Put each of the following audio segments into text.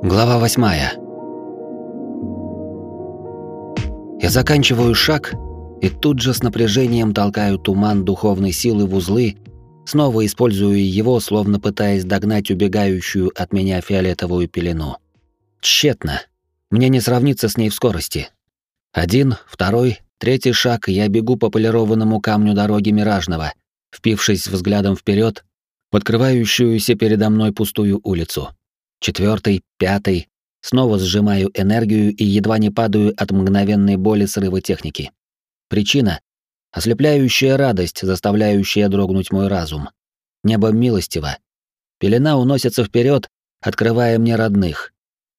Глава восьмая. Я заканчиваю шаг и тут же с напряжением толкаю туман духовной силы в узлы, снова использую его, словно пытаясь догнать убегающую от меня фиолетовую пелену. Тщетно. Мне не сравниться с ней в скорости. Один, второй, третий шаг, я бегу по полированному камню дороги Миражного, впившись взглядом вперед, подкрывающуюся передо мной пустую улицу. Четвертый, пятый, снова сжимаю энергию и едва не падаю от мгновенной боли срыва техники. Причина — ослепляющая радость, заставляющая дрогнуть мой разум. Небо милостиво. Пелена уносится вперед, открывая мне родных.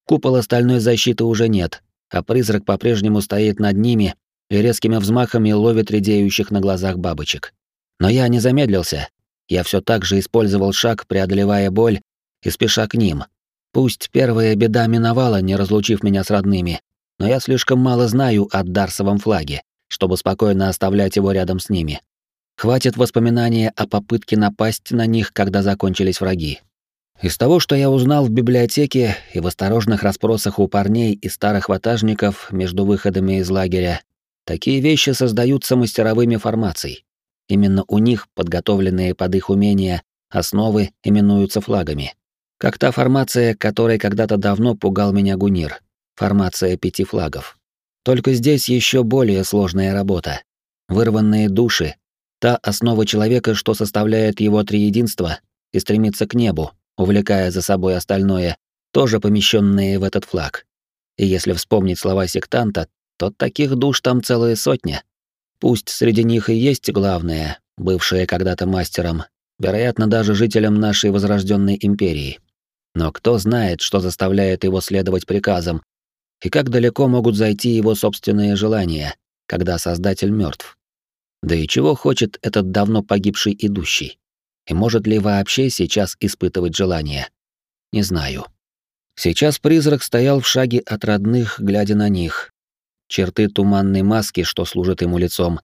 Купола стальной защиты уже нет, а призрак по-прежнему стоит над ними и резкими взмахами ловит редеющих на глазах бабочек. Но я не замедлился. Я все так же использовал шаг, преодолевая боль и спеша к ним. Пусть первая беда миновала, не разлучив меня с родными, но я слишком мало знаю о Дарсовом флаге, чтобы спокойно оставлять его рядом с ними. Хватит воспоминания о попытке напасть на них, когда закончились враги. Из того, что я узнал в библиотеке и в осторожных расспросах у парней и старых ватажников между выходами из лагеря, такие вещи создаются мастеровыми формаций. Именно у них, подготовленные под их умения, основы именуются флагами. Как та формация, которой когда-то давно пугал меня Гунир. Формация пяти флагов. Только здесь еще более сложная работа. Вырванные души, та основа человека, что составляет его триединство и стремится к небу, увлекая за собой остальное, тоже помещенные в этот флаг. И если вспомнить слова сектанта, то таких душ там целая сотня. Пусть среди них и есть главное, бывшее когда-то мастером, вероятно, даже жителем нашей возрожденной империи. Но кто знает, что заставляет его следовать приказам, и как далеко могут зайти его собственные желания, когда Создатель мертв. Да и чего хочет этот давно погибший идущий? И может ли вообще сейчас испытывать желание? Не знаю. Сейчас призрак стоял в шаге от родных, глядя на них, Черты туманной маски, что служит ему лицом,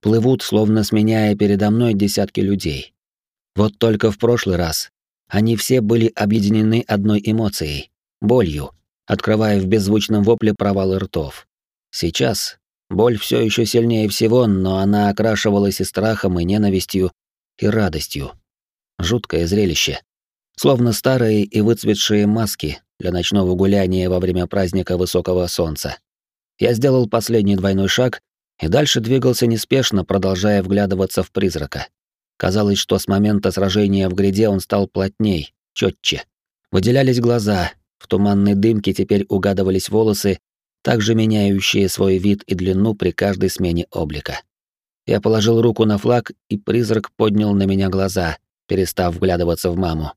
плывут, словно сменяя передо мной десятки людей. Вот только в прошлый раз они все были объединены одной эмоцией — болью, открывая в беззвучном вопле провалы ртов. Сейчас боль все еще сильнее всего, но она окрашивалась и страхом, и ненавистью, и радостью. Жуткое зрелище. Словно старые и выцветшие маски для ночного гуляния во время праздника высокого солнца. Я сделал последний двойной шаг и дальше двигался неспешно, продолжая вглядываться в призрака. Казалось, что с момента сражения в гряде он стал плотней, четче. Выделялись глаза, в туманной дымке теперь угадывались волосы, также меняющие свой вид и длину при каждой смене облика. Я положил руку на флаг, и призрак поднял на меня глаза, перестав вглядываться в маму.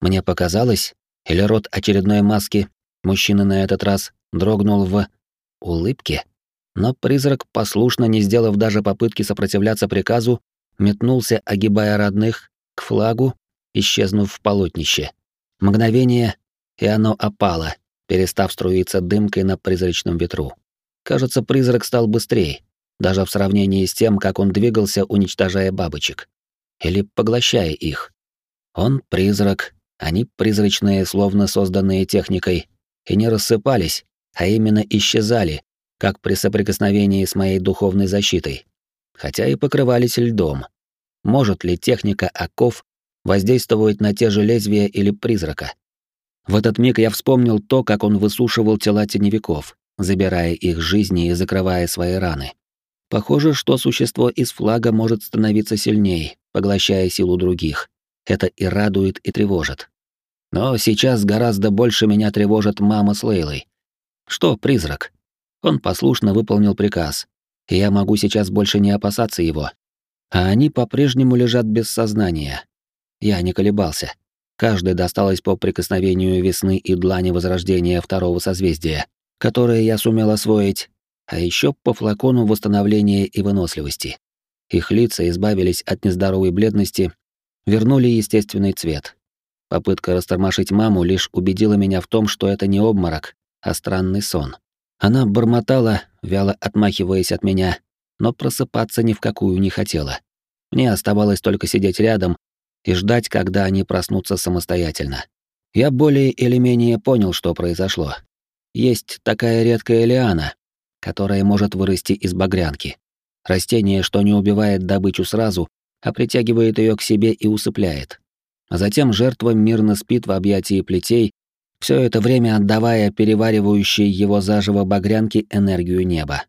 Мне показалось, или рот очередной маски, мужчины на этот раз, дрогнул в улыбки, но призрак, послушно не сделав даже попытки сопротивляться приказу, метнулся, огибая родных, к флагу, исчезнув в полотнище. Мгновение, и оно опало, перестав струиться дымкой на призрачном ветру. Кажется, призрак стал быстрее, даже в сравнении с тем, как он двигался, уничтожая бабочек. Или поглощая их. Он призрак, они призрачные, словно созданные техникой, и не рассыпались, а именно исчезали, как при соприкосновении с моей духовной защитой, хотя и покрывались льдом. Может ли техника оков воздействовать на те же лезвия или призрака? В этот миг я вспомнил то, как он высушивал тела теневиков, забирая их жизни и закрывая свои раны. Похоже, что существо из флага может становиться сильнее, поглощая силу других. Это и радует, и тревожит. Но сейчас гораздо больше меня тревожит мама с Лейлой. Что призрак? Он послушно выполнил приказ, и я могу сейчас больше не опасаться его. А они по-прежнему лежат без сознания. Я не колебался. Каждый досталось по прикосновению весны и длани возрождения второго созвездия, которое я сумел освоить, а еще по флакону восстановления и выносливости. Их лица избавились от нездоровой бледности, вернули естественный цвет. Попытка растормошить маму лишь убедила меня в том, что это не обморок, а странный сон. Она бормотала, вяло отмахиваясь от меня, но просыпаться ни в какую не хотела. Мне оставалось только сидеть рядом и ждать, когда они проснутся самостоятельно. Я более или менее понял, что произошло. Есть такая редкая лиана, которая может вырасти из багрянки. Растение, что не убивает добычу сразу, а притягивает ее к себе и усыпляет. А затем жертва мирно спит в объятии плетей, все это время отдавая переваривающей его заживо багрянке энергию неба.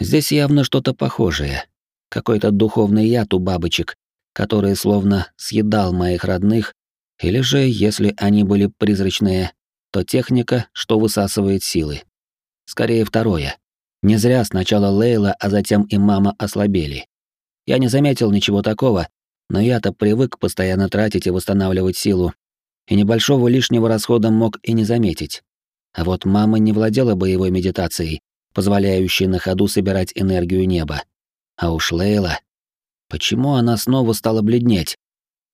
Здесь явно что-то похожее. Какой-то духовный яд у бабочек, который словно съедал моих родных, или же, если они были призрачные, то техника, что высасывает силы. Скорее второе. Не зря сначала Лейла, а затем и мама ослабели. Я не заметил ничего такого, но я-то привык постоянно тратить и восстанавливать силу, и небольшого лишнего расхода мог и не заметить. А вот мама не владела боевой медитацией, позволяющей на ходу собирать энергию неба. А уж Лейла... Почему она снова стала бледнеть?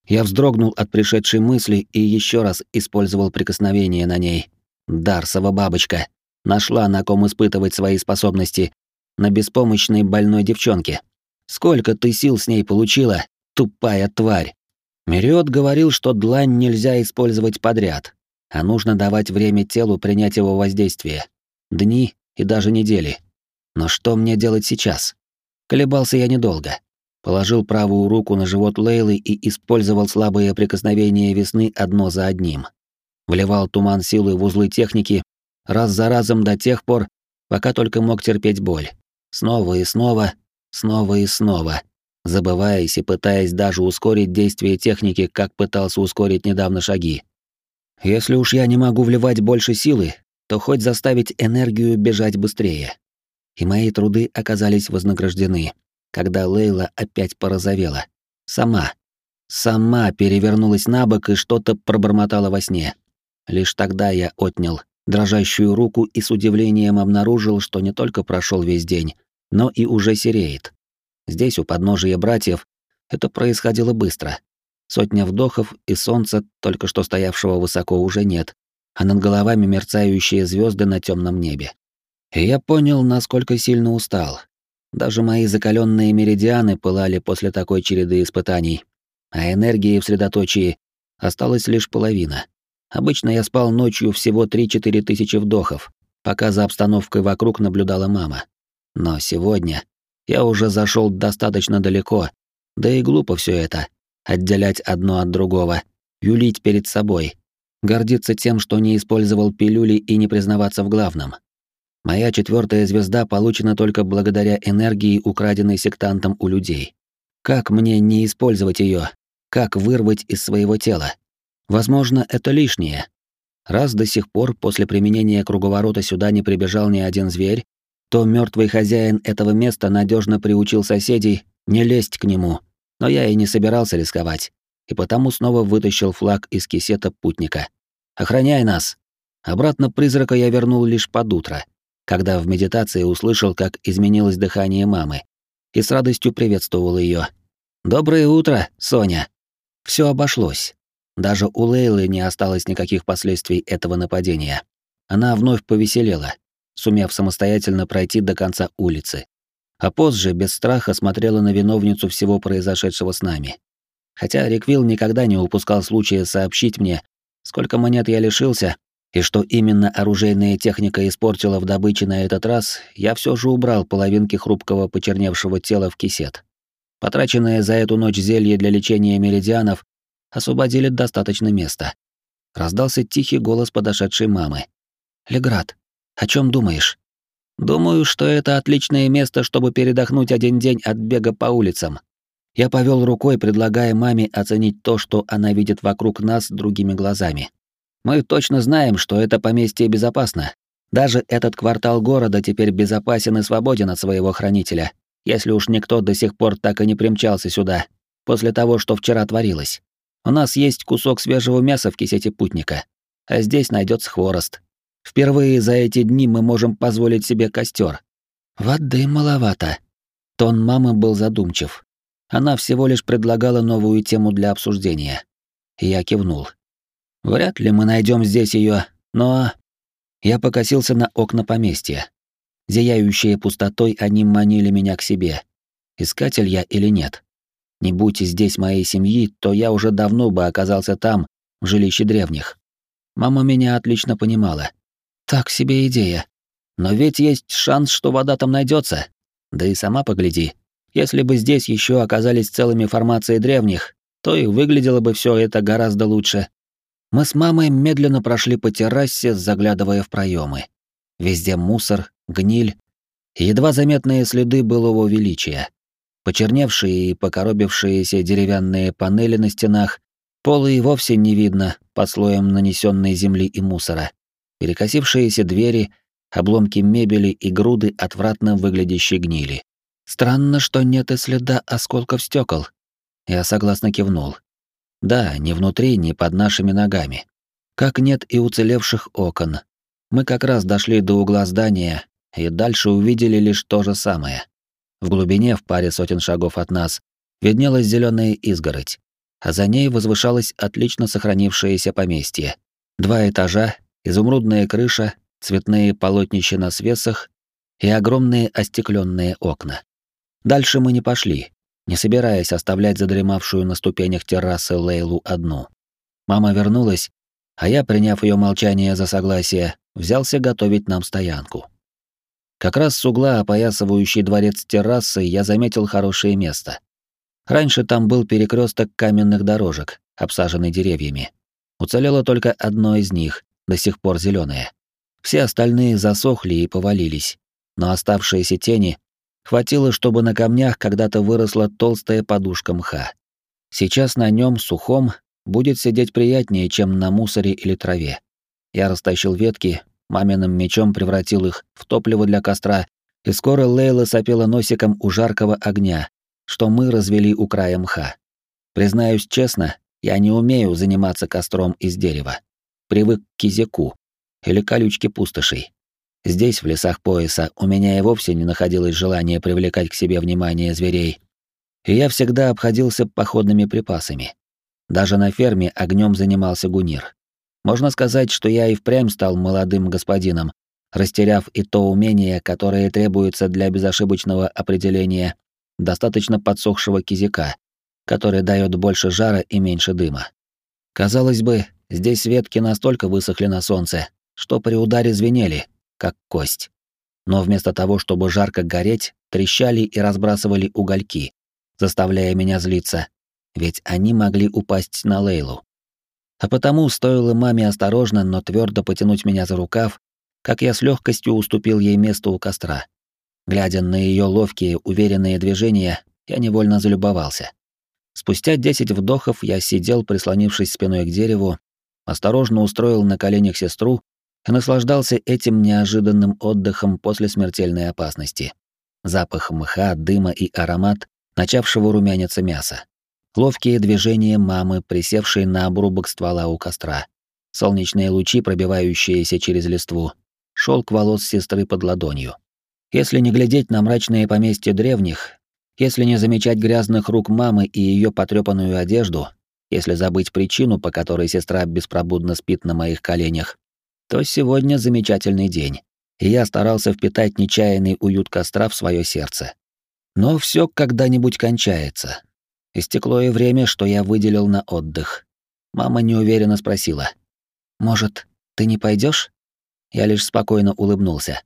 Я вздрогнул от пришедшей мысли и еще раз использовал прикосновение на ней. Дарсова бабочка. Нашла, на ком испытывать свои способности. На беспомощной больной девчонке. Сколько ты сил с ней получила, тупая тварь. Мериот говорил, что длань нельзя использовать подряд, а нужно давать время телу принять его воздействие. Дни и даже недели. Но что мне делать сейчас? Колебался я недолго. Положил правую руку на живот Лейлы и использовал слабые прикосновения весны одно за одним. Вливал туман силы в узлы техники, раз за разом до тех пор, пока только мог терпеть боль. Снова и снова, снова и снова, забываясь и пытаясь даже ускорить действие техники, как пытался ускорить недавно шаги. Если уж я не могу вливать больше силы, то хоть заставить энергию бежать быстрее. И мои труды оказались вознаграждены, когда Лейла опять порозовела. Сама. Сама перевернулась на бок и что-то пробормотала во сне. Лишь тогда я отнял дрожащую руку и с удивлением обнаружил, что не только прошел весь день, но и уже сереет. Здесь, у подножия братьев, это происходило быстро. Сотня вдохов, и солнца, только что стоявшего высоко, уже нет, а над головами мерцающие звезды на темном небе. И я понял, насколько сильно устал. Даже мои закаленные меридианы пылали после такой череды испытаний, а энергии в средоточии осталась лишь половина. Обычно я спал ночью всего 3-4 тысячи вдохов, пока за обстановкой вокруг наблюдала мама. Но сегодня я уже зашел достаточно далеко, да и глупо все это — отделять одно от другого, юлить перед собой, гордиться тем, что не использовал пилюли и не признаваться в главном. Моя четвертая звезда получена только благодаря энергии, украденной сектантом у людей. Как мне не использовать ее? Как вырвать из своего тела? Возможно, это лишнее. Раз до сих пор после применения круговорота сюда не прибежал ни один зверь, то мертвый хозяин этого места надежно приучил соседей не лезть к нему. Но я и не собирался рисковать, и потому снова вытащил флаг из кисета путника. «Охраняй нас!» Обратно призрака я вернул лишь под утро, когда в медитации услышал, как изменилось дыхание мамы, и с радостью приветствовал ее. «Доброе утро, Соня!» Все обошлось. Даже у Лейлы не осталось никаких последствий этого нападения. Она вновь повеселела, сумев самостоятельно пройти до конца улицы. А позже без страха смотрела на виновницу всего произошедшего с нами. Хотя Риквилл никогда не упускал случая сообщить мне, сколько монет я лишился, и что именно оружейная техника испортила в добыче на этот раз, я все же убрал половинки хрупкого почерневшего тела в кисет. Потраченное за эту ночь зелье для лечения меридианов освободили достаточно места. Раздался тихий голос подошедшей мамы. «Леград, о чем думаешь?» «Думаю, что это отличное место, чтобы передохнуть один день от бега по улицам». Я повел рукой, предлагая маме оценить то, что она видит вокруг нас другими глазами. Мы точно знаем, что это поместье безопасно. Даже этот квартал города теперь безопасен и свободен от своего хранителя, если уж никто до сих пор так и не примчался сюда, после того, что вчера творилось. У нас есть кусок свежего мяса в кисете путника, а здесь найдется хворост. Впервые за эти дни мы можем позволить себе костер. Воды маловато. Тон мамы был задумчив. Она всего лишь предлагала новую тему для обсуждения. Я кивнул. Вряд ли мы найдем здесь ее, но... Я покосился на окна поместья. Зияющие пустотой, они манили меня к себе. Искатель я или нет? Не будь здесь моей семьи, то я уже давно бы оказался там, в жилище древних. Мама меня отлично понимала. Так себе идея. Но ведь есть шанс, что вода там найдется. Да и сама погляди. Если бы здесь еще оказались целыми формации древних, то и выглядело бы все это гораздо лучше. Мы с мамой медленно прошли по террасе, заглядывая в проемы. Везде мусор, гниль, едва заметные следы былого величия. Почерневшие и покоробившиеся деревянные панели на стенах, полы и вовсе не видно под слоем нанесенной земли и мусора. Перекосившиеся двери, обломки мебели и груды отвратно выглядящей гнили. Странно, что нет и следа осколков стекол. Я согласно кивнул. Да, ни внутри, ни под нашими ногами. Как нет и уцелевших окон. Мы как раз дошли до угла здания и дальше увидели лишь то же самое. В глубине, в паре сотен шагов от нас, виднелась зеленая изгородь, а за ней возвышалось отлично сохранившееся поместье. Два этажа, изумрудная крыша, цветные полотнища на свесах и огромные остекленные окна. Дальше мы не пошли, не собираясь оставлять задремавшую на ступенях террасы Лейлу одну. Мама вернулась, а я, приняв ее молчание за согласие, взялся готовить нам стоянку. Как раз с угла, опоясывающий дворец террасы, я заметил хорошее место. Раньше там был перекресток каменных дорожек, обсаженный деревьями. Уцелело только одно из них, до сих пор зеленое. Все остальные засохли и повалились, но оставшиеся тени хватило, чтобы на камнях когда-то выросла толстая подушка мха. Сейчас на нем сухом будет сидеть приятнее, чем на мусоре или траве. Я растащил ветки, маминым мечом превратил их в топливо для костра, и скоро Лейла сопела носиком у жаркого огня, что мы развели у края мха. Признаюсь честно, я не умею заниматься костром из дерева. Привык к кизяку или колючке пустошей. Здесь, в лесах пояса, у меня и вовсе не находилось желания привлекать к себе внимание зверей. И я всегда обходился походными припасами. Даже на ферме огнем занимался гунир. Можно сказать, что я и впрямь стал молодым господином, растеряв и то умение, которое требуется для безошибочного определения достаточно подсохшего кизика, который дает больше жара и меньше дыма. Казалось бы, здесь ветки настолько высохли на солнце, что при ударе звенели, как кость. Но вместо того, чтобы жарко гореть, трещали и разбрасывали угольки, заставляя меня злиться, ведь они могли упасть на Лейлу. А потому стоило маме осторожно, но твердо потянуть меня за рукав, как я с легкостью уступил ей место у костра. Глядя на ее ловкие, уверенные движения, я невольно залюбовался. Спустя десять вдохов я сидел, прислонившись спиной к дереву, осторожно устроил на коленях сестру и наслаждался этим неожиданным отдыхом после смертельной опасности. Запах мха, дыма и аромат начавшего румяниться мяса. Ловкие движения мамы, присевшей на обрубок ствола у костра. Солнечные лучи, пробивающиеся через листву. Шелк волос сестры под ладонью. Если не глядеть на мрачные поместья древних, если не замечать грязных рук мамы и ее потрепанную одежду, если забыть причину, по которой сестра беспробудно спит на моих коленях, то сегодня замечательный день, и я старался впитать нечаянный уют костра в свое сердце. Но все когда-нибудь кончается, Истекло и время, что я выделил на отдых. Мама неуверенно спросила. «Может, ты не пойдешь? Я лишь спокойно улыбнулся.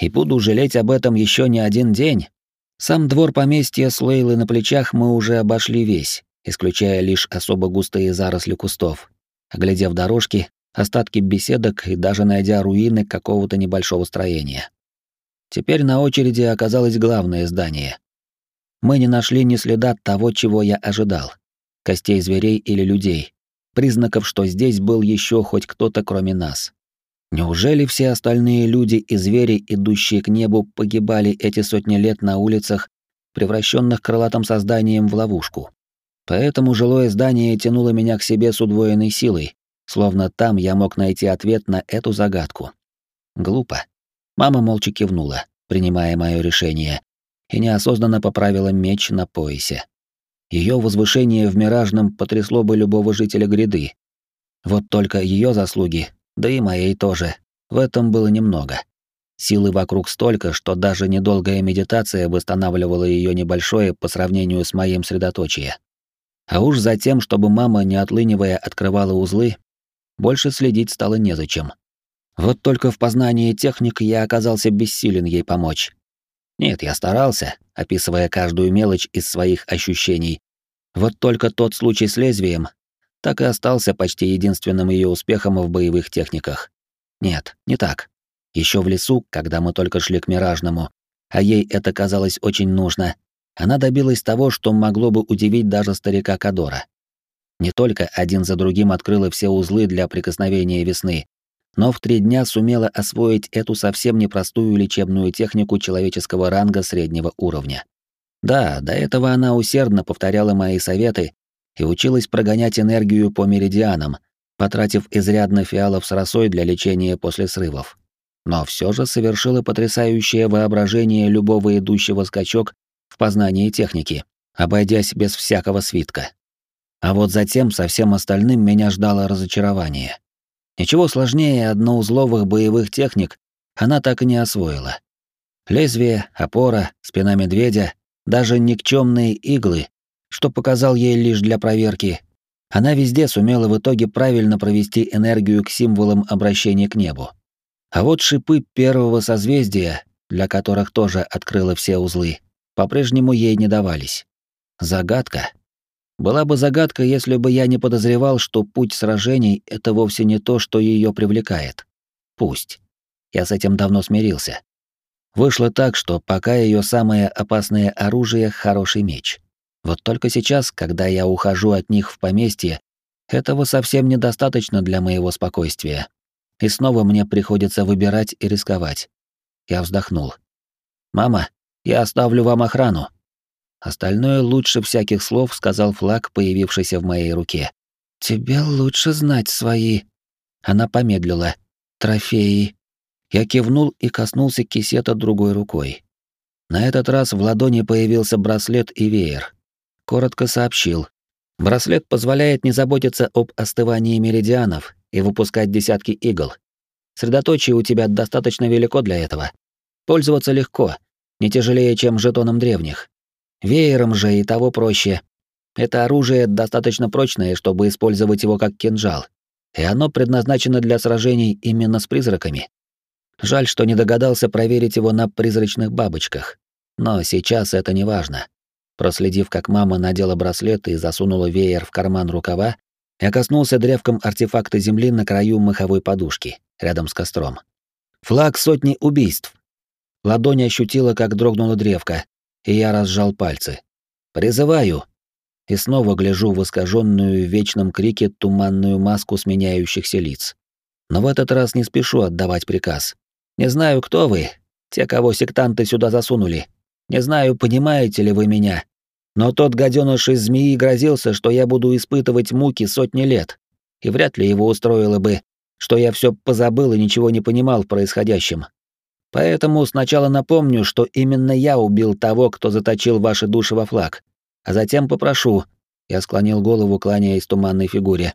«И буду жалеть об этом еще не один день. Сам двор поместья с Лейлой на плечах мы уже обошли весь, исключая лишь особо густые заросли кустов. Оглядев дорожки, остатки беседок и даже найдя руины какого-то небольшого строения. Теперь на очереди оказалось главное здание, мы не нашли ни следа того, чего я ожидал. Костей зверей или людей. Признаков, что здесь был еще хоть кто-то кроме нас. Неужели все остальные люди и звери, идущие к небу, погибали эти сотни лет на улицах, превращенных крылатым созданием в ловушку? Поэтому жилое здание тянуло меня к себе с удвоенной силой, словно там я мог найти ответ на эту загадку. Глупо. Мама молча кивнула, принимая мое решение, и неосознанно поправила меч на поясе. Ее возвышение в Миражном потрясло бы любого жителя гряды. Вот только ее заслуги, да и моей тоже, в этом было немного. Силы вокруг столько, что даже недолгая медитация восстанавливала ее небольшое по сравнению с моим средоточием. А уж затем, чтобы мама, не отлынивая, открывала узлы, больше следить стало незачем. Вот только в познании техник я оказался бессилен ей помочь. Нет, я старался, описывая каждую мелочь из своих ощущений. Вот только тот случай с лезвием так и остался почти единственным ее успехом в боевых техниках. Нет, не так. Еще в лесу, когда мы только шли к Миражному, а ей это казалось очень нужно, она добилась того, что могло бы удивить даже старика Кадора. Не только один за другим открыла все узлы для прикосновения весны, но в три дня сумела освоить эту совсем непростую лечебную технику человеческого ранга среднего уровня. Да, до этого она усердно повторяла мои советы и училась прогонять энергию по меридианам, потратив изрядно фиалов с росой для лечения после срывов. Но все же совершила потрясающее воображение любого идущего скачок в познании техники, обойдясь без всякого свитка. А вот затем со всем остальным меня ждало разочарование. Ничего сложнее одноузловых боевых техник она так и не освоила. Лезвие, опора, спина медведя, даже никчемные иглы, что показал ей лишь для проверки, она везде сумела в итоге правильно провести энергию к символам обращения к небу. А вот шипы первого созвездия, для которых тоже открыла все узлы, по-прежнему ей не давались. Загадка. Была бы загадка, если бы я не подозревал, что путь сражений — это вовсе не то, что ее привлекает. Пусть. Я с этим давно смирился. Вышло так, что пока ее самое опасное оружие — хороший меч. Вот только сейчас, когда я ухожу от них в поместье, этого совсем недостаточно для моего спокойствия. И снова мне приходится выбирать и рисковать. Я вздохнул. «Мама, я оставлю вам охрану. Остальное лучше всяких слов сказал флаг, появившийся в моей руке. «Тебе лучше знать свои...» Она помедлила. «Трофеи». Я кивнул и коснулся кисета другой рукой. На этот раз в ладони появился браслет и веер. Коротко сообщил. Браслет позволяет не заботиться об остывании меридианов и выпускать десятки игл. Средоточие у тебя достаточно велико для этого. Пользоваться легко, не тяжелее, чем жетоном древних. Веером же и того проще. Это оружие достаточно прочное, чтобы использовать его как кинжал, и оно предназначено для сражений именно с призраками. Жаль, что не догадался проверить его на призрачных бабочках. Но сейчас это не важно. Проследив, как мама надела браслет и засунула веер в карман рукава, я коснулся древком артефакта земли на краю маховой подушки, рядом с костром. Флаг сотни убийств. Ладонь ощутила, как дрогнула древко, и я разжал пальцы. «Призываю!» И снова гляжу в искаженную в вечном крике туманную маску сменяющихся лиц. Но в этот раз не спешу отдавать приказ. Не знаю, кто вы, те, кого сектанты сюда засунули. Не знаю, понимаете ли вы меня. Но тот гаденыш из змеи грозился, что я буду испытывать муки сотни лет. И вряд ли его устроило бы, что я все позабыл и ничего не понимал в происходящем. Поэтому сначала напомню, что именно я убил того, кто заточил ваши души во флаг, а затем попрошу, я склонил голову, кланяясь туманной фигуре,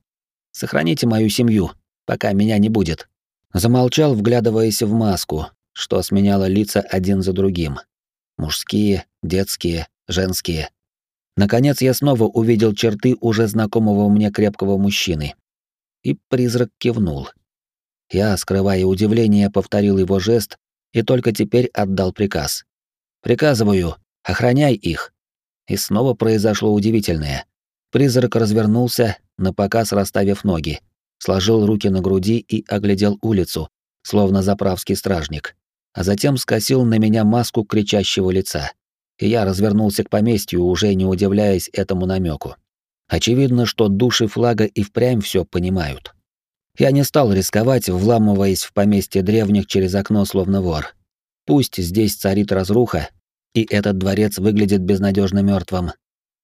сохраните мою семью, пока меня не будет. Замолчал, вглядываясь в маску, что сменяло лица один за другим. Мужские, детские, женские. Наконец я снова увидел черты уже знакомого мне крепкого мужчины. И призрак кивнул. Я, скрывая удивление, повторил его жест и только теперь отдал приказ. «Приказываю, охраняй их». И снова произошло удивительное. Призрак развернулся, напоказ расставив ноги, сложил руки на груди и оглядел улицу, словно заправский стражник, а затем скосил на меня маску кричащего лица. И я развернулся к поместью, уже не удивляясь этому намеку. Очевидно, что души флага и впрямь все понимают. Я не стал рисковать, вламываясь в поместье древних через окно словно вор. Пусть здесь царит разруха, и этот дворец выглядит безнадежно мертвым.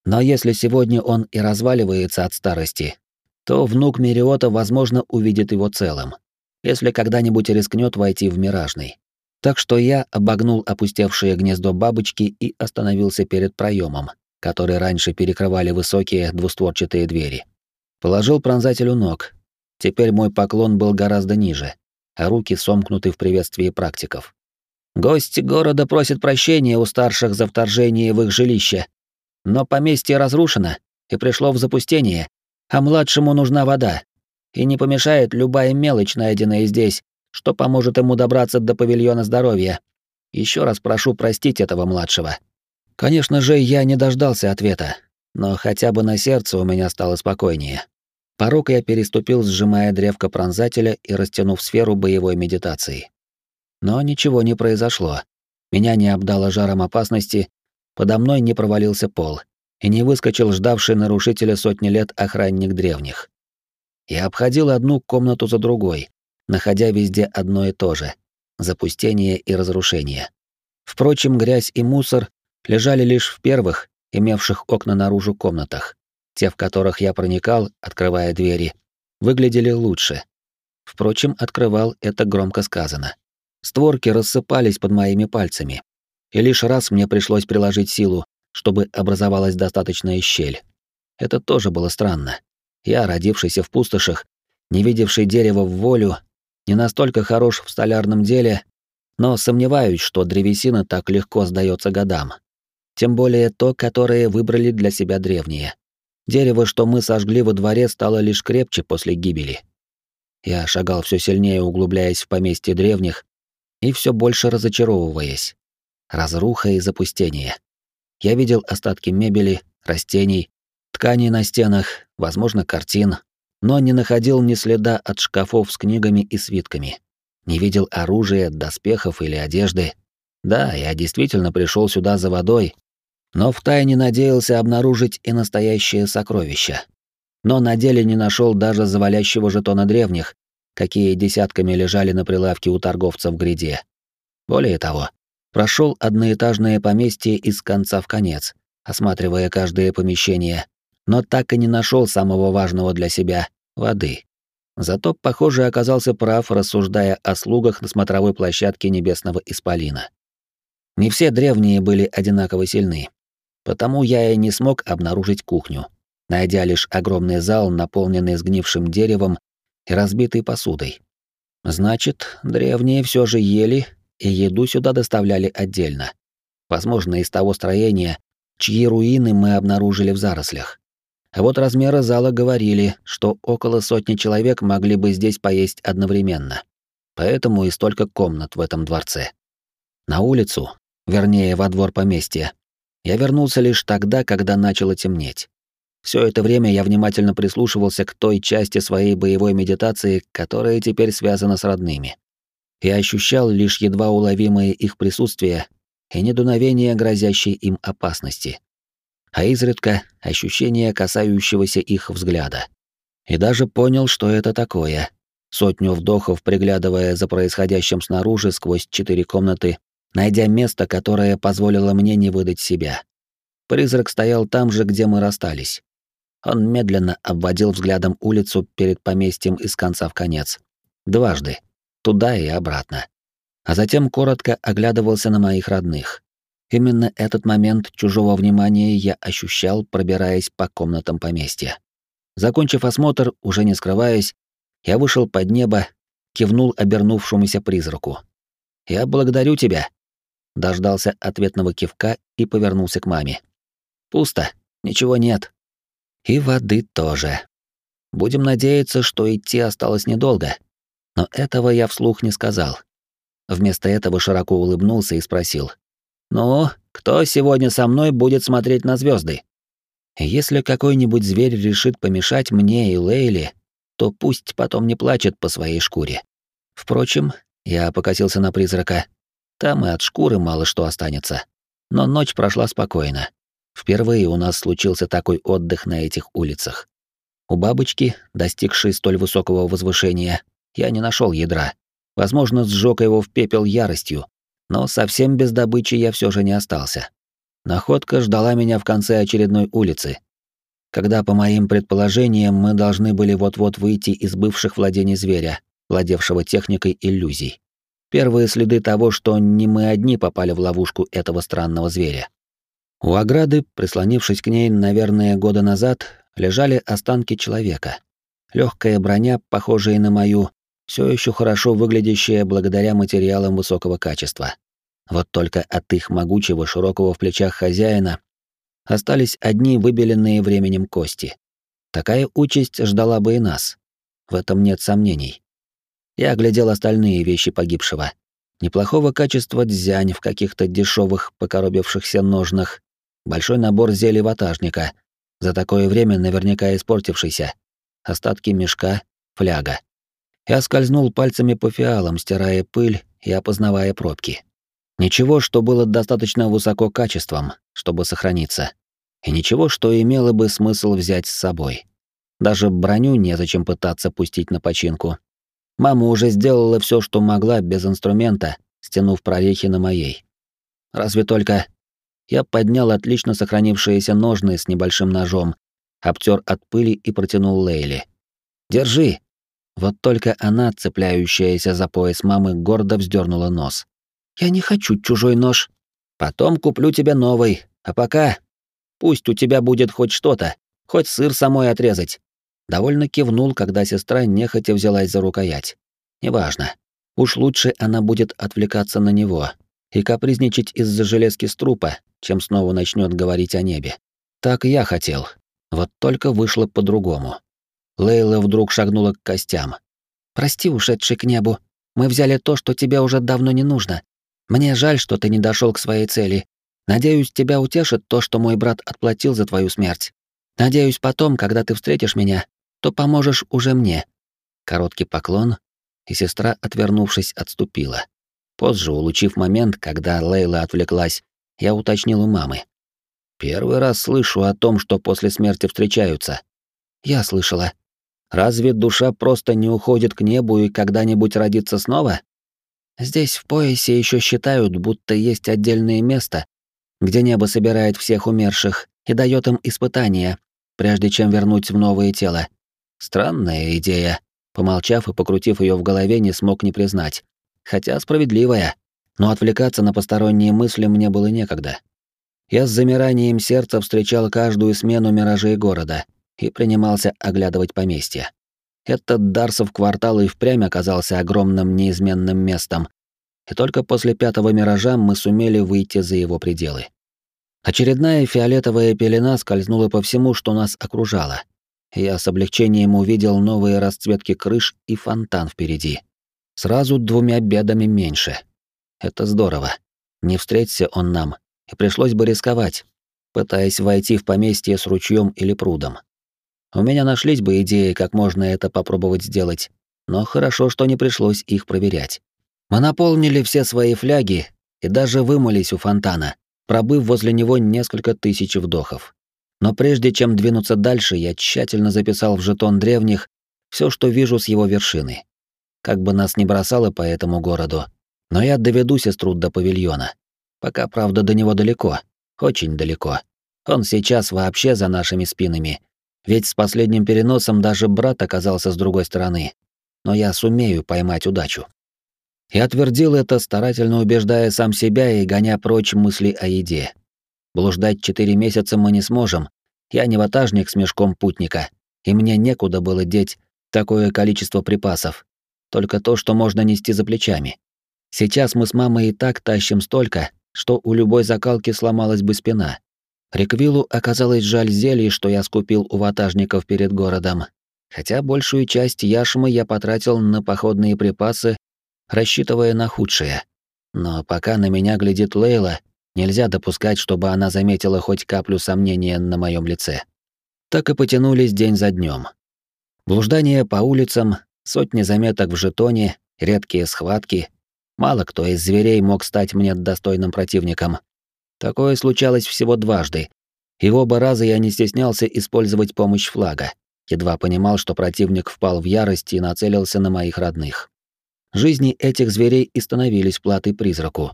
Но если сегодня он и разваливается от старости, то внук Мериота, возможно, увидит его целым, если когда-нибудь рискнет войти в Миражный. Так что я обогнул опустевшее гнездо бабочки и остановился перед проемом, который раньше перекрывали высокие двустворчатые двери. Положил пронзателю ног, Теперь мой поклон был гораздо ниже, а руки сомкнуты в приветствии практиков. Гости города просят прощения у старших за вторжение в их жилище. Но поместье разрушено и пришло в запустение, а младшему нужна вода. и не помешает любая мелочь, найденная здесь, что поможет ему добраться до павильона здоровья. Еще раз прошу простить этого младшего. Конечно же, я не дождался ответа, но хотя бы на сердце у меня стало спокойнее. Порог я переступил, сжимая древко пронзателя и растянув сферу боевой медитации. Но ничего не произошло. Меня не обдало жаром опасности, подо мной не провалился пол и не выскочил ждавший нарушителя сотни лет охранник древних. Я обходил одну комнату за другой, находя везде одно и то же — запустение и разрушение. Впрочем, грязь и мусор лежали лишь в первых, имевших окна наружу комнатах. Те, в которых я проникал, открывая двери, выглядели лучше. Впрочем, открывал это громко сказано. Створки рассыпались под моими пальцами. И лишь раз мне пришлось приложить силу, чтобы образовалась достаточная щель. Это тоже было странно. Я, родившийся в пустошах, не видевший дерева в волю, не настолько хорош в столярном деле, но сомневаюсь, что древесина так легко сдается годам. Тем более то, которое выбрали для себя древние. Дерево, что мы сожгли во дворе, стало лишь крепче после гибели. Я шагал все сильнее, углубляясь в поместье древних, и все больше разочаровываясь. Разруха и запустение. Я видел остатки мебели, растений, тканей на стенах, возможно, картин, но не находил ни следа от шкафов с книгами и свитками. Не видел оружия, доспехов или одежды. Да, я действительно пришел сюда за водой, но втайне надеялся обнаружить и настоящее сокровище. Но на деле не нашел даже завалящего жетона древних, какие десятками лежали на прилавке у торговца в гряде. Более того, прошел одноэтажное поместье из конца в конец, осматривая каждое помещение, но так и не нашел самого важного для себя — воды. Зато, похоже, оказался прав, рассуждая о слугах на смотровой площадке Небесного Исполина. Не все древние были одинаково сильны. Потому я и не смог обнаружить кухню, найдя лишь огромный зал, наполненный сгнившим деревом и разбитой посудой. Значит, древние все же ели, и еду сюда доставляли отдельно. Возможно, из того строения, чьи руины мы обнаружили в зарослях. А вот размеры зала говорили, что около сотни человек могли бы здесь поесть одновременно. Поэтому и столько комнат в этом дворце. На улицу, вернее, во двор поместья, я вернулся лишь тогда, когда начало темнеть. Все это время я внимательно прислушивался к той части своей боевой медитации, которая теперь связана с родными. Я ощущал лишь едва уловимое их присутствие и недуновение грозящей им опасности. А изредка ощущение касающегося их взгляда. И даже понял, что это такое. Сотню вдохов, приглядывая за происходящим снаружи сквозь четыре комнаты, найдя место, которое позволило мне не выдать себя. Призрак стоял там же, где мы расстались. Он медленно обводил взглядом улицу перед поместьем из конца в конец. Дважды. Туда и обратно. А затем коротко оглядывался на моих родных. Именно этот момент чужого внимания я ощущал, пробираясь по комнатам поместья. Закончив осмотр, уже не скрываясь, я вышел под небо, кивнул обернувшемуся призраку. «Я благодарю тебя», дождался ответного кивка и повернулся к маме. Пусто, ничего нет. И воды тоже. Будем надеяться, что идти осталось недолго. Но этого я вслух не сказал. Вместо этого широко улыбнулся и спросил: "Ну, кто сегодня со мной будет смотреть на звезды? Если какой-нибудь зверь решит помешать мне и Лейли, то пусть потом не плачет по своей шкуре. Впрочем, я покосился на призрака. Там и от шкуры мало что останется. Но ночь прошла спокойно. Впервые у нас случился такой отдых на этих улицах. У бабочки, достигшей столь высокого возвышения, я не нашел ядра. Возможно, сжег его в пепел яростью, но совсем без добычи я все же не остался. Находка ждала меня в конце очередной улицы, когда, по моим предположениям, мы должны были вот-вот выйти из бывших владений зверя, владевшего техникой иллюзий. Первые следы того, что не мы одни попали в ловушку этого странного зверя. У ограды, прислонившись к ней, наверное, года назад, лежали останки человека. Легкая броня, похожая на мою, все еще хорошо выглядящая благодаря материалам высокого качества. Вот только от их могучего, широкого в плечах хозяина остались одни выбеленные временем кости. Такая участь ждала бы и нас. в этом нет сомнений. Я оглядел остальные вещи погибшего. Неплохого качества дзянь в каких-то дешевых покоробившихся ножнах, большой набор зелий ватажника, за такое время наверняка испортившийся, остатки мешка, фляга. Я скользнул пальцами по фиалам, стирая пыль и опознавая пробки. Ничего, что было достаточно высоко качеством, чтобы сохраниться. И ничего, что имело бы смысл взять с собой. Даже броню незачем пытаться пустить на починку. Мама уже сделала все, что могла без инструмента, стянув прорехи на моей. Разве только я поднял отлично сохранившиеся ножны с небольшим ножом, обтер от пыли и протянул Лейли. «Держи!» Вот только она, цепляющаяся за пояс мамы, гордо вздернула нос. «Я не хочу чужой нож. Потом куплю тебе новый, а пока... Пусть у тебя будет хоть что-то, хоть сыр самой отрезать». Довольно кивнул, когда сестра нехотя взялась за рукоять. Неважно. Уж лучше она будет отвлекаться на него и капризничать из-за железки с трупа, чем снова начнет говорить о небе. Так я хотел. Вот только вышло по-другому. Лейла вдруг шагнула к костям. «Прости, ушедший к небу. Мы взяли то, что тебе уже давно не нужно. Мне жаль, что ты не дошел к своей цели. Надеюсь, тебя утешит то, что мой брат отплатил за твою смерть. Надеюсь, потом, когда ты встретишь меня, то поможешь уже мне». Короткий поклон, и сестра, отвернувшись, отступила. Позже, улучив момент, когда Лейла отвлеклась, я уточнил у мамы. «Первый раз слышу о том, что после смерти встречаются». «Я слышала», Разве душа просто не уходит к небу и когда-нибудь родится снова? Здесь в поясе еще считают, будто есть отдельное место, где небо собирает всех умерших и дает им испытания, прежде чем вернуть в новое тело. Странная идея. Помолчав и покрутив ее в голове, не смог не признать. Хотя справедливая. Но отвлекаться на посторонние мысли мне было некогда. Я с замиранием сердца встречал каждую смену миражей города — и принимался оглядывать поместье. Этот Дарсов квартал и впрямь оказался огромным неизменным местом, и только после пятого миража мы сумели выйти за его пределы. Очередная фиолетовая пелена скользнула по всему, что нас окружало. Я с облегчением увидел новые расцветки крыш и фонтан впереди. Сразу двумя бедами меньше. Это здорово. Не встреться он нам, и пришлось бы рисковать, пытаясь войти в поместье с ручьем или прудом. У меня нашлись бы идеи, как можно это попробовать сделать, но хорошо, что не пришлось их проверять. Мы наполнили все свои фляги и даже вымылись у фонтана, пробыв возле него несколько тысяч вдохов. Но прежде чем двинуться дальше, я тщательно записал в жетон древних все, что вижу с его вершины. Как бы нас ни бросало по этому городу, но я доведу сестру до павильона. Пока, правда, до него далеко, очень далеко. Он сейчас вообще за нашими спинами, ведь с последним переносом даже брат оказался с другой стороны. Но я сумею поймать удачу. Я твердил это, старательно убеждая сам себя и гоня прочь мысли о еде. Блуждать четыре месяца мы не сможем. Я не ватажник с мешком путника, и мне некуда было деть такое количество припасов. Только то, что можно нести за плечами. Сейчас мы с мамой и так тащим столько, что у любой закалки сломалась бы спина. Риквилу оказалось жаль зелий, что я скупил у ватажников перед городом, хотя большую часть яшмы я потратил на походные припасы, рассчитывая на худшее. Но пока на меня глядит Лейла, нельзя допускать, чтобы она заметила хоть каплю сомнения на моем лице. Так и потянулись день за днем. Блуждание по улицам, сотни заметок в жетоне, редкие схватки. Мало кто из зверей мог стать мне достойным противником. Такое случалось всего дважды, и оба раза я не стеснялся использовать помощь флага, едва понимал, что противник впал в ярость и нацелился на моих родных. Жизни этих зверей и становились платой призраку,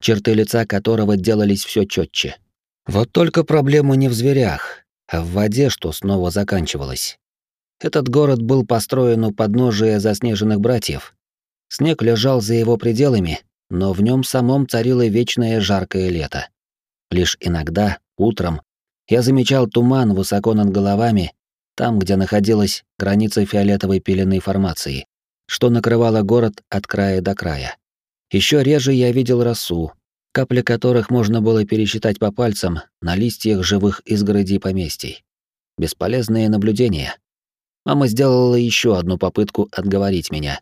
черты лица которого делались все четче. Вот только проблема не в зверях, а в воде, что снова заканчивалась. Этот город был построен у подножия заснеженных братьев. Снег лежал за его пределами, но в нем самом царило вечное жаркое лето. Лишь иногда, утром, я замечал туман высоко над головами, там, где находилась граница фиолетовой пелены формации, что накрывало город от края до края. Еще реже я видел росу, капли которых можно было пересчитать по пальцам на листьях живых изгородей поместий. Бесполезные наблюдения. Мама сделала еще одну попытку отговорить меня.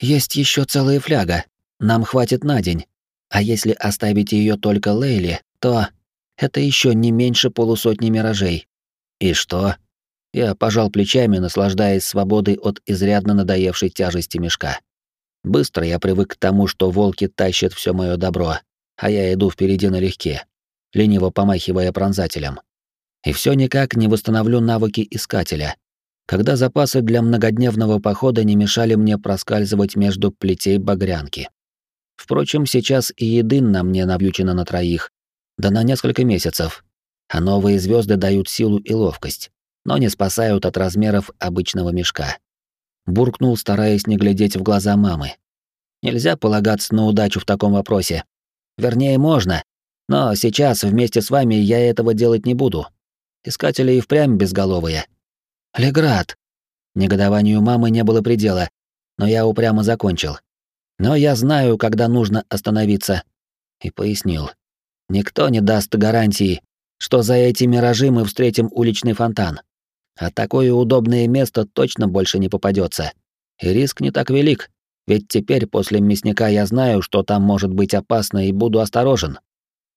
«Есть еще целая фляга. Нам хватит на день. А если оставить ее только Лейли, то это еще не меньше полусотни миражей. И что? Я пожал плечами, наслаждаясь свободой от изрядно надоевшей тяжести мешка. Быстро я привык к тому, что волки тащат все мое добро, а я иду впереди налегке, лениво помахивая пронзателем. И все никак не восстановлю навыки искателя, когда запасы для многодневного похода не мешали мне проскальзывать между плетей багрянки. Впрочем, сейчас и еды на мне навьючено на троих, да на несколько месяцев, а новые звезды дают силу и ловкость но не спасают от размеров обычного мешка. Буркнул, стараясь не глядеть в глаза мамы. Нельзя полагаться на удачу в таком вопросе. Вернее, можно, но сейчас вместе с вами я этого делать не буду. Искатели и впрямь безголовые. Леград. Негодованию мамы не было предела, но я упрямо закончил. Но я знаю, когда нужно остановиться. И пояснил. Никто не даст гарантии, что за эти миражи мы встретим уличный фонтан. А такое удобное место точно больше не попадется. И риск не так велик, ведь теперь после мясника я знаю, что там может быть опасно и буду осторожен.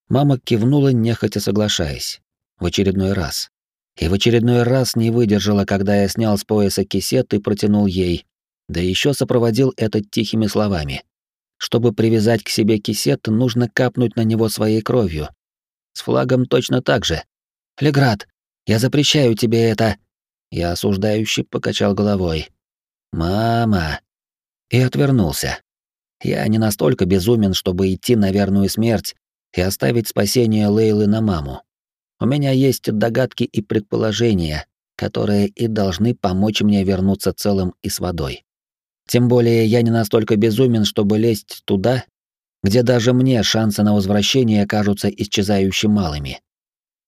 Мама кивнула, нехотя соглашаясь. В очередной раз. И в очередной раз не выдержала, когда я снял с пояса кисет и протянул ей. Да еще сопроводил это тихими словами. Чтобы привязать к себе кисет, нужно капнуть на него своей кровью. С флагом точно так же. «Леград, я запрещаю тебе это!» Я осуждающе покачал головой. «Мама!» И отвернулся. Я не настолько безумен, чтобы идти на верную смерть и оставить спасение Лейлы на маму. У меня есть догадки и предположения, которые и должны помочь мне вернуться целым и с водой. Тем более я не настолько безумен, чтобы лезть туда, где даже мне шансы на возвращение кажутся исчезающе малыми.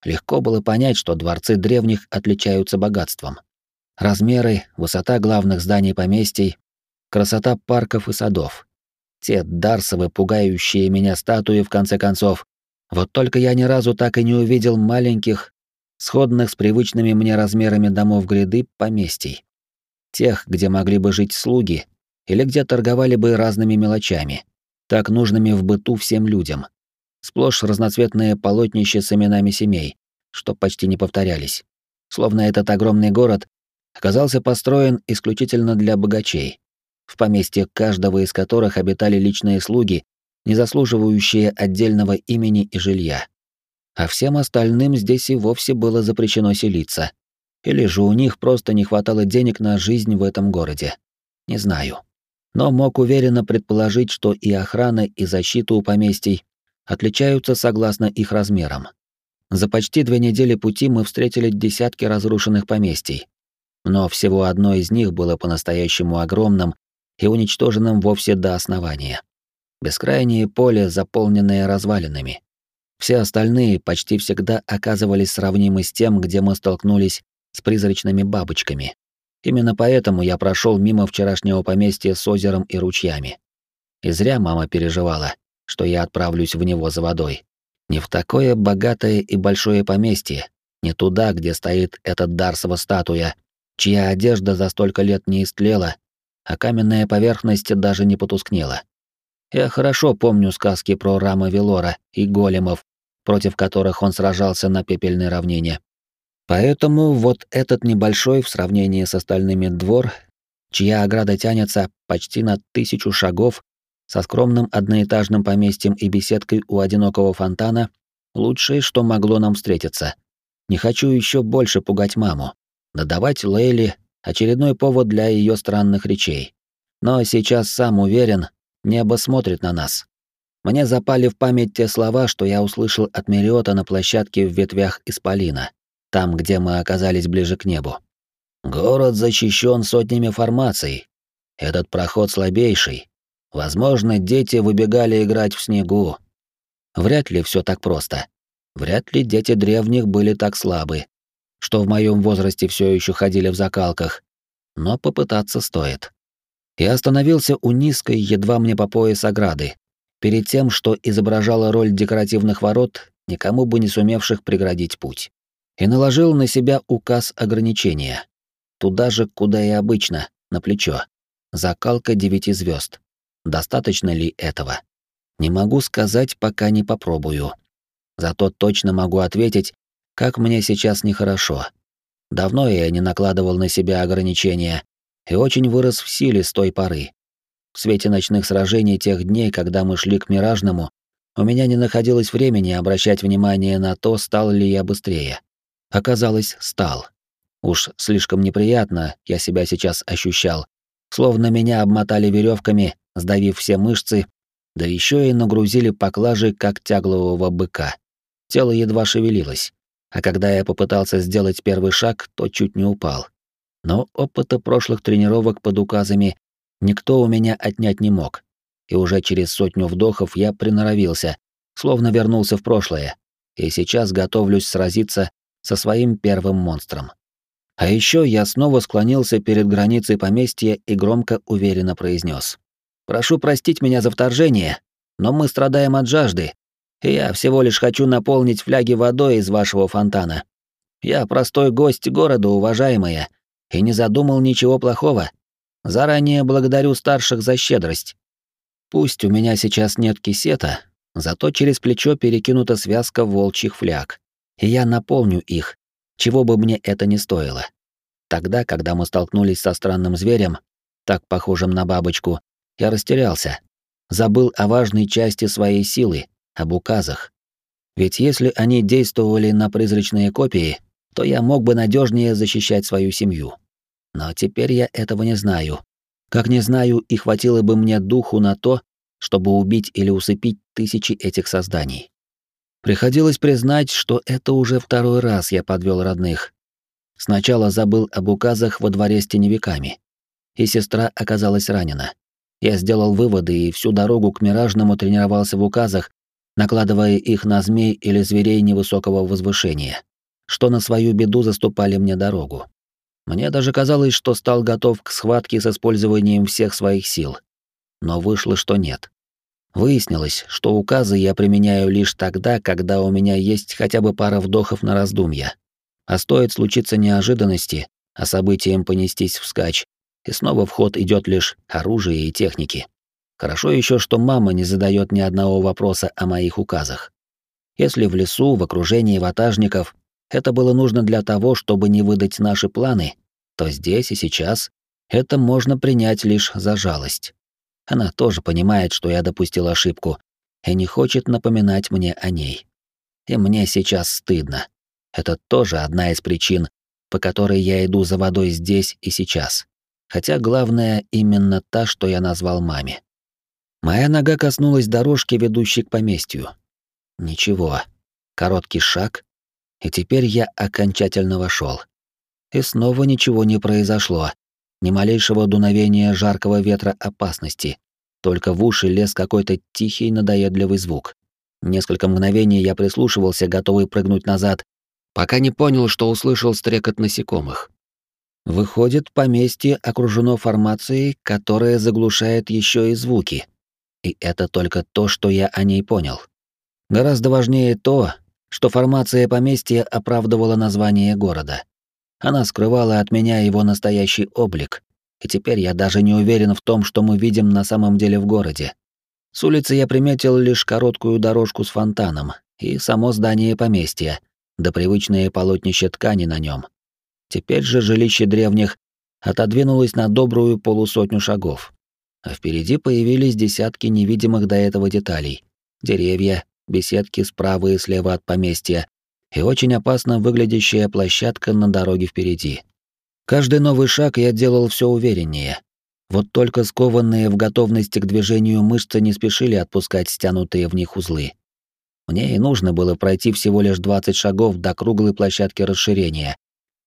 Легко было понять, что дворцы древних отличаются богатством. Размеры, высота главных зданий поместий, красота парков и садов. Те дарсовы, пугающие меня статуи, в конце концов. Вот только я ни разу так и не увидел маленьких, сходных с привычными мне размерами домов гряды поместий. Тех, где могли бы жить слуги, или где торговали бы разными мелочами, так нужными в быту всем людям. Сплошь разноцветные полотнища с именами семей, что почти не повторялись. Словно этот огромный город оказался построен исключительно для богачей, в поместье каждого из которых обитали личные слуги, не заслуживающие отдельного имени и жилья. А всем остальным здесь и вовсе было запрещено селиться. Или же у них просто не хватало денег на жизнь в этом городе. Не знаю. Но мог уверенно предположить, что и охрана, и защита у поместий отличаются согласно их размерам. За почти две недели пути мы встретили десятки разрушенных поместий. Но всего одно из них было по-настоящему огромным и уничтоженным вовсе до основания. Бескрайнее поле, заполненное развалинами. Все остальные почти всегда оказывались сравнимы с тем, где мы столкнулись с призрачными бабочками. Именно поэтому я прошел мимо вчерашнего поместья с озером и ручьями. И зря мама переживала что я отправлюсь в него за водой. Не в такое богатое и большое поместье, не туда, где стоит эта Дарсова статуя, чья одежда за столько лет не истлела, а каменная поверхность даже не потускнела. Я хорошо помню сказки про Рама Велора и големов, против которых он сражался на пепельной равнине. Поэтому вот этот небольшой в сравнении с остальными двор, чья ограда тянется почти на тысячу шагов, со скромным одноэтажным поместьем и беседкой у одинокого фонтана, лучшее, что могло нам встретиться. Не хочу еще больше пугать маму, надавать Лейли очередной повод для ее странных речей. Но сейчас сам уверен, небо смотрит на нас. Мне запали в память те слова, что я услышал от Мериота на площадке в ветвях Исполина, там, где мы оказались ближе к небу. Город защищен сотнями формаций. Этот проход слабейший, Возможно, дети выбегали играть в снегу. Вряд ли все так просто. Вряд ли дети древних были так слабы, что в моем возрасте все еще ходили в закалках. Но попытаться стоит. Я остановился у низкой, едва мне по пояс ограды, перед тем, что изображало роль декоративных ворот, никому бы не сумевших преградить путь. И наложил на себя указ ограничения. туда же, куда и обычно, на плечо. Закалка девяти звезд. Достаточно ли этого? Не могу сказать, пока не попробую. Зато точно могу ответить, как мне сейчас нехорошо. Давно я не накладывал на себя ограничения и очень вырос в силе с той поры. В свете ночных сражений тех дней, когда мы шли к Миражному, у меня не находилось времени обращать внимание на то, стал ли я быстрее. Оказалось, стал. Уж слишком неприятно я себя сейчас ощущал, словно меня обмотали веревками, сдавив все мышцы, да еще и нагрузили поклажей, как тяглового быка. Тело едва шевелилось, а когда я попытался сделать первый шаг, то чуть не упал. Но опыта прошлых тренировок под указами никто у меня отнять не мог, и уже через сотню вдохов я приноровился, словно вернулся в прошлое, и сейчас готовлюсь сразиться со своим первым монстром. А еще я снова склонился перед границей поместья и громко уверенно произнес: "Прошу простить меня за вторжение, но мы страдаем от жажды, и я всего лишь хочу наполнить фляги водой из вашего фонтана. Я простой гость города, уважаемая, и не задумал ничего плохого. Заранее благодарю старших за щедрость. Пусть у меня сейчас нет кисета, зато через плечо перекинута связка волчьих фляг, и я наполню их, чего бы мне это ни стоило. Тогда, когда мы столкнулись со странным зверем, так похожим на бабочку, я растерялся, забыл о важной части своей силы, об указах. Ведь если они действовали на призрачные копии, то я мог бы надежнее защищать свою семью. Но теперь я этого не знаю. Как не знаю, и хватило бы мне духу на то, чтобы убить или усыпить тысячи этих созданий. Приходилось признать, что это уже второй раз я подвел родных. Сначала забыл об указах во дворе с теневиками. И сестра оказалась ранена. Я сделал выводы и всю дорогу к Миражному тренировался в указах, накладывая их на змей или зверей невысокого возвышения, что на свою беду заступали мне дорогу. Мне даже казалось, что стал готов к схватке с использованием всех своих сил. Но вышло, что нет. Выяснилось, что указы я применяю лишь тогда, когда у меня есть хотя бы пара вдохов на раздумья. А стоит случиться неожиданности, а событиям понестись вскачь, и снова в ход идет лишь оружие и техники. Хорошо еще, что мама не задает ни одного вопроса о моих указах. Если в лесу, в окружении ватажников, это было нужно для того, чтобы не выдать наши планы, то здесь и сейчас это можно принять лишь за жалость. Она тоже понимает, что я допустил ошибку, и не хочет напоминать мне о ней. И мне сейчас стыдно. Это тоже одна из причин, по которой я иду за водой здесь и сейчас. Хотя главное именно та, что я назвал маме. Моя нога коснулась дорожки, ведущей к поместью. Ничего. Короткий шаг, и теперь я окончательно вошел. И снова ничего не произошло. Ни малейшего дуновения жаркого ветра опасности. Только в уши лез какой-то тихий надоедливый звук. Несколько мгновений я прислушивался, готовый прыгнуть назад, пока не понял, что услышал стрекот насекомых. Выходит, поместье окружено формацией, которая заглушает еще и звуки. И это только то, что я о ней понял. Гораздо важнее то, что формация поместья оправдывала название города. Она скрывала от меня его настоящий облик, и теперь я даже не уверен в том, что мы видим на самом деле в городе. С улицы я приметил лишь короткую дорожку с фонтаном и само здание поместья, да привычное полотнище ткани на нем. Теперь же жилище древних отодвинулось на добрую полусотню шагов, а впереди появились десятки невидимых до этого деталей. Деревья, беседки справа и слева от поместья и очень опасно выглядящая площадка на дороге впереди. Каждый новый шаг я делал все увереннее. Вот только скованные в готовности к движению мышцы не спешили отпускать стянутые в них узлы. Мне и нужно было пройти всего лишь 20 шагов до круглой площадки расширения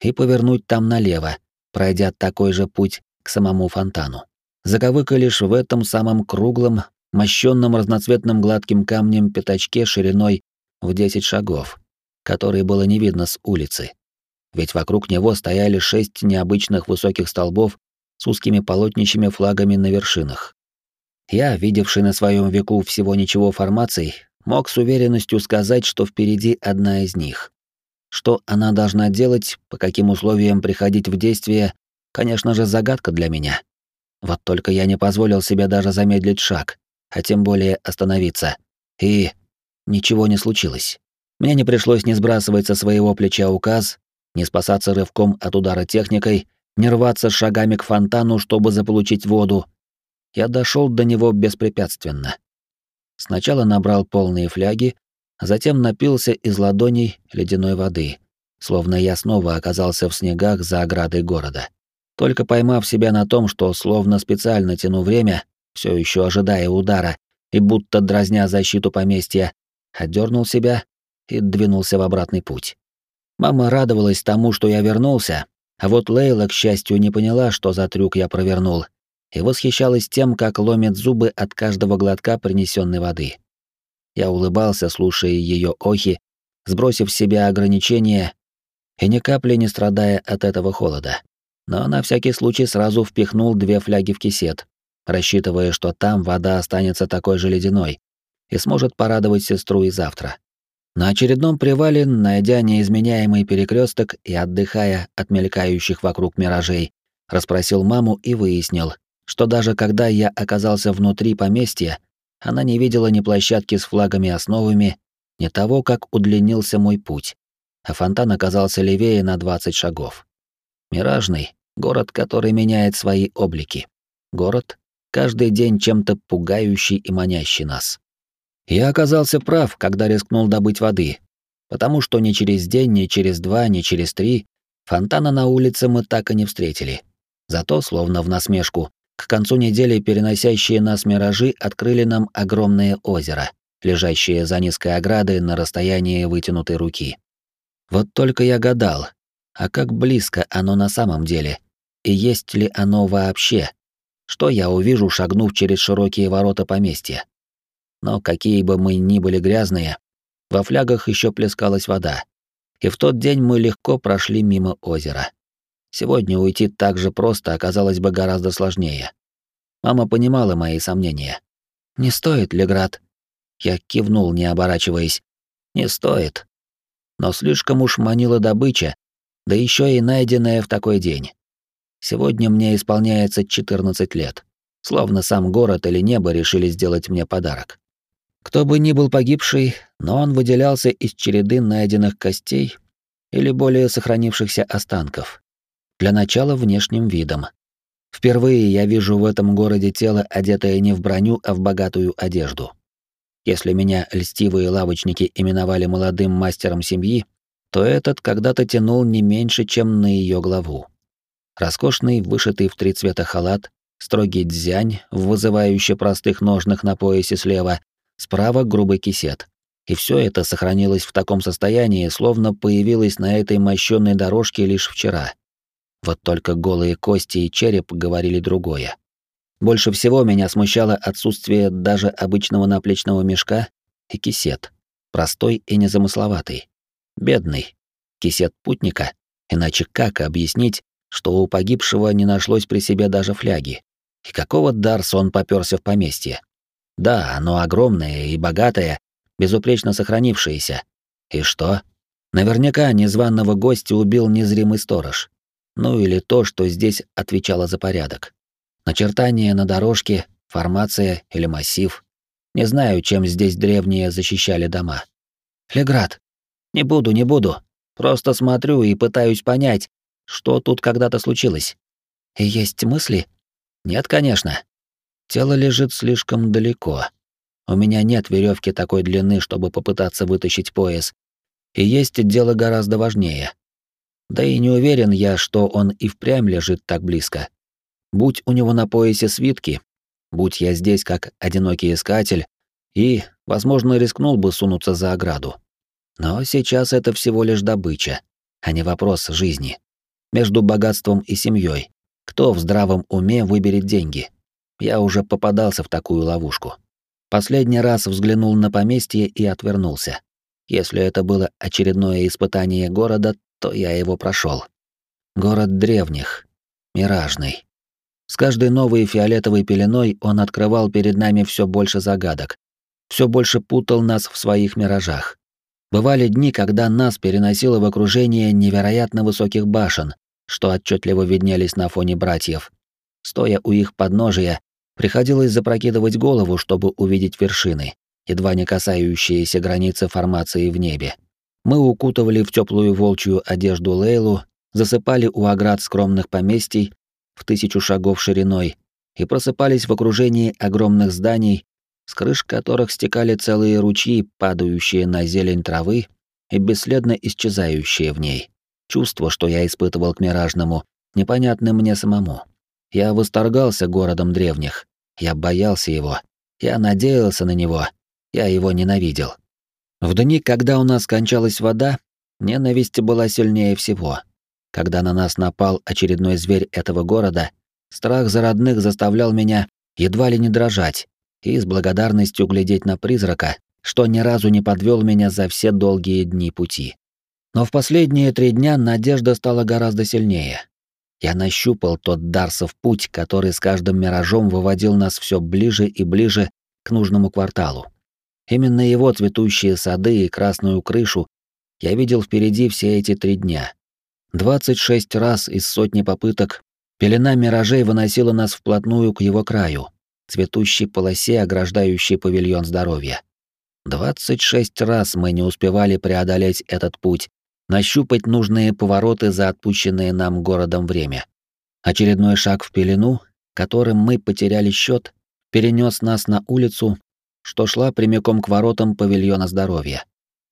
и повернуть там налево, пройдя такой же путь к самому фонтану. Заковыка лишь в этом самом круглом, мощенном разноцветным гладким камнем пятачке шириной в 10 шагов, который было не видно с улицы. Ведь вокруг него стояли шесть необычных высоких столбов с узкими полотнищами флагами на вершинах. Я, видевший на своем веку всего ничего формаций, мог с уверенностью сказать, что впереди одна из них. Что она должна делать, по каким условиям приходить в действие, Конечно же, загадка для меня. Вот только я не позволил себе даже замедлить шаг, а тем более остановиться. И ничего не случилось. Мне не пришлось ни сбрасывать со своего плеча указ, ни спасаться рывком от удара техникой, не рваться шагами к фонтану, чтобы заполучить воду. Я дошел до него беспрепятственно. Сначала набрал полные фляги, а затем напился из ладоней ледяной воды, словно я снова оказался в снегах за оградой города. Только поймав себя на том, что словно специально тяну время, все еще ожидая удара и будто дразня защиту поместья, отдернул себя и двинулся в обратный путь. Мама радовалась тому, что я вернулся, а вот Лейла, к счастью, не поняла, что за трюк я провернул, и восхищалась тем, как ломит зубы от каждого глотка принесенной воды. Я улыбался, слушая ее охи, сбросив с себя ограничения и ни капли не страдая от этого холода. Но на всякий случай сразу впихнул две фляги в кисет, рассчитывая, что там вода останется такой же ледяной и сможет порадовать сестру и завтра. На очередном привале, найдя неизменяемый перекресток и отдыхая от мелькающих вокруг миражей, расспросил маму и выяснил, что даже когда я оказался внутри поместья, она не видела ни площадки с флагами-основами, ни того, как удлинился мой путь, а фонтан оказался левее на 20 шагов. Миражный — город, который меняет свои облики. Город, каждый день чем-то пугающий и манящий нас. Я оказался прав, когда рискнул добыть воды, потому что ни через день, ни через два, ни через три фонтана на улице мы так и не встретили. Зато, словно в насмешку, к концу недели переносящие нас миражи открыли нам огромное озеро, лежащее за низкой оградой на расстоянии вытянутой руки. Вот только я гадал, а как близко оно на самом деле? И есть ли оно вообще? Что я увижу, шагнув через широкие ворота поместья? но какие бы мы ни были грязные, во флягах еще плескалась вода. И в тот день мы легко прошли мимо озера. Сегодня уйти так же просто оказалось бы гораздо сложнее. Мама понимала мои сомнения. «Не стоит, Леград?» Я кивнул, не оборачиваясь. «Не стоит». Но слишком уж манила добыча, да еще и найденная в такой день. Сегодня мне исполняется 14 лет. Словно сам город или небо решили сделать мне подарок. Кто бы ни был погибший, но он выделялся из череды найденных костей или более сохранившихся останков. Для начала внешним видом. Впервые я вижу в этом городе тело, одетое не в броню, а в богатую одежду. Если меня льстивые лавочники именовали молодым мастером семьи, то этот когда-то тянул не меньше, чем на ее главу. Роскошный, вышитый в три цвета халат, строгий дзянь в вызывающе простых ножнах на поясе слева Справа грубый кисет. И все это сохранилось в таком состоянии, словно появилось на этой мощенной дорожке лишь вчера. Вот только голые кости и череп говорили другое. Больше всего меня смущало отсутствие даже обычного наплечного мешка и кисет. Простой и незамысловатый. Бедный. Кисет путника. Иначе как объяснить, что у погибшего не нашлось при себе даже фляги? И какого дарса он попёрся в поместье? Да, оно огромное и богатое, безупречно сохранившееся. И что? Наверняка незваного гостя убил незримый сторож. Ну или то, что здесь отвечало за порядок. Начертание на дорожке, формация или массив. Не знаю, чем здесь древние защищали дома. Леград. Не буду, не буду. Просто смотрю и пытаюсь понять, что тут когда-то случилось. И есть мысли? Нет, конечно. Тело лежит слишком далеко. У меня нет веревки такой длины, чтобы попытаться вытащить пояс. И есть дело гораздо важнее. Да и не уверен я, что он и впрямь лежит так близко. Будь у него на поясе свитки, будь я здесь как одинокий искатель, и, возможно, рискнул бы сунуться за ограду. Но сейчас это всего лишь добыча, а не вопрос жизни. Между богатством и семьей. Кто в здравом уме выберет деньги? Я уже попадался в такую ловушку. Последний раз взглянул на поместье и отвернулся. Если это было очередное испытание города, то я его прошел. Город древних, миражный. С каждой новой фиолетовой пеленой он открывал перед нами все больше загадок, все больше путал нас в своих миражах. Бывали дни, когда нас переносило в окружение невероятно высоких башен, что отчетливо виднелись на фоне братьев. Стоя у их подножия, приходилось запрокидывать голову, чтобы увидеть вершины, едва не касающиеся границы формации в небе. Мы укутывали в теплую волчью одежду Лейлу, засыпали у оград скромных поместий в тысячу шагов шириной и просыпались в окружении огромных зданий, с крыш которых стекали целые ручьи, падающие на зелень травы и бесследно исчезающие в ней. Чувство, что я испытывал к миражному, непонятно мне самому. Я восторгался городом древних, я боялся его, я надеялся на него, я его ненавидел. В дни, когда у нас кончалась вода, ненависть была сильнее всего. Когда на нас напал очередной зверь этого города, страх за родных заставлял меня едва ли не дрожать и с благодарностью глядеть на призрака, что ни разу не подвел меня за все долгие дни пути. Но в последние три дня надежда стала гораздо сильнее. Я нащупал тот Дарсов путь, который с каждым миражом выводил нас все ближе и ближе к нужному кварталу. Именно его цветущие сады и красную крышу я видел впереди все эти три дня. 26 раз из сотни попыток пелена миражей выносила нас вплотную к его краю, цветущей полосе, ограждающей павильон здоровья. 26 раз мы не успевали преодолеть этот путь, нащупать нужные повороты за отпущенное нам городом время. Очередной шаг в пелену, которым мы потеряли счет, перенес нас на улицу, что шла прямиком к воротам павильона здоровья.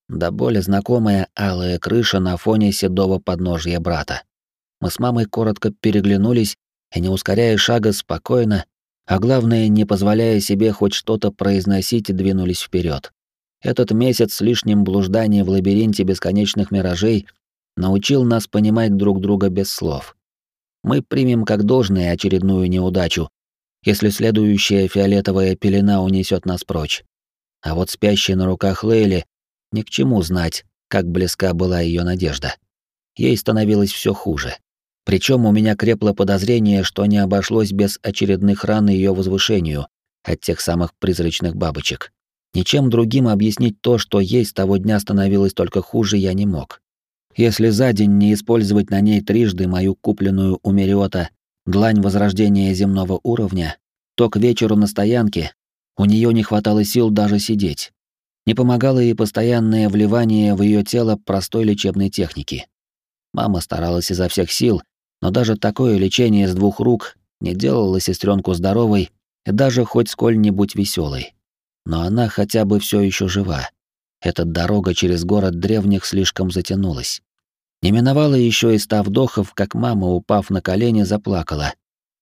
До боли знакомая алая крыша на фоне седого подножья брата. Мы с мамой коротко переглянулись и, не ускоряя шага, спокойно, а главное, не позволяя себе хоть что-то произносить, двинулись вперед. Этот месяц с лишним блуждания в лабиринте бесконечных миражей научил нас понимать друг друга без слов. Мы примем как должное очередную неудачу, если следующая фиолетовая пелена унесет нас прочь. А вот спящей на руках Лейли ни к чему знать, как близка была ее надежда. Ей становилось все хуже. Причем у меня крепло подозрение, что не обошлось без очередных ран ее возвышению от тех самых призрачных бабочек. Ничем другим объяснить то, что ей с того дня становилось только хуже, я не мог. Если за день не использовать на ней трижды мою купленную у Мериота длань возрождения земного уровня, то к вечеру на стоянке у нее не хватало сил даже сидеть. Не помогало и постоянное вливание в ее тело простой лечебной техники. Мама старалась изо всех сил, но даже такое лечение с двух рук не делало сестренку здоровой и даже хоть сколь-нибудь веселой. Но она хотя бы все еще жива. Эта дорога через город древних слишком затянулась. Не миновало еще и ста вдохов, как мама, упав на колени, заплакала,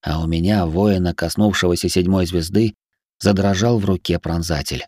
а у меня, воина, коснувшегося седьмой звезды, задрожал в руке пронзатель.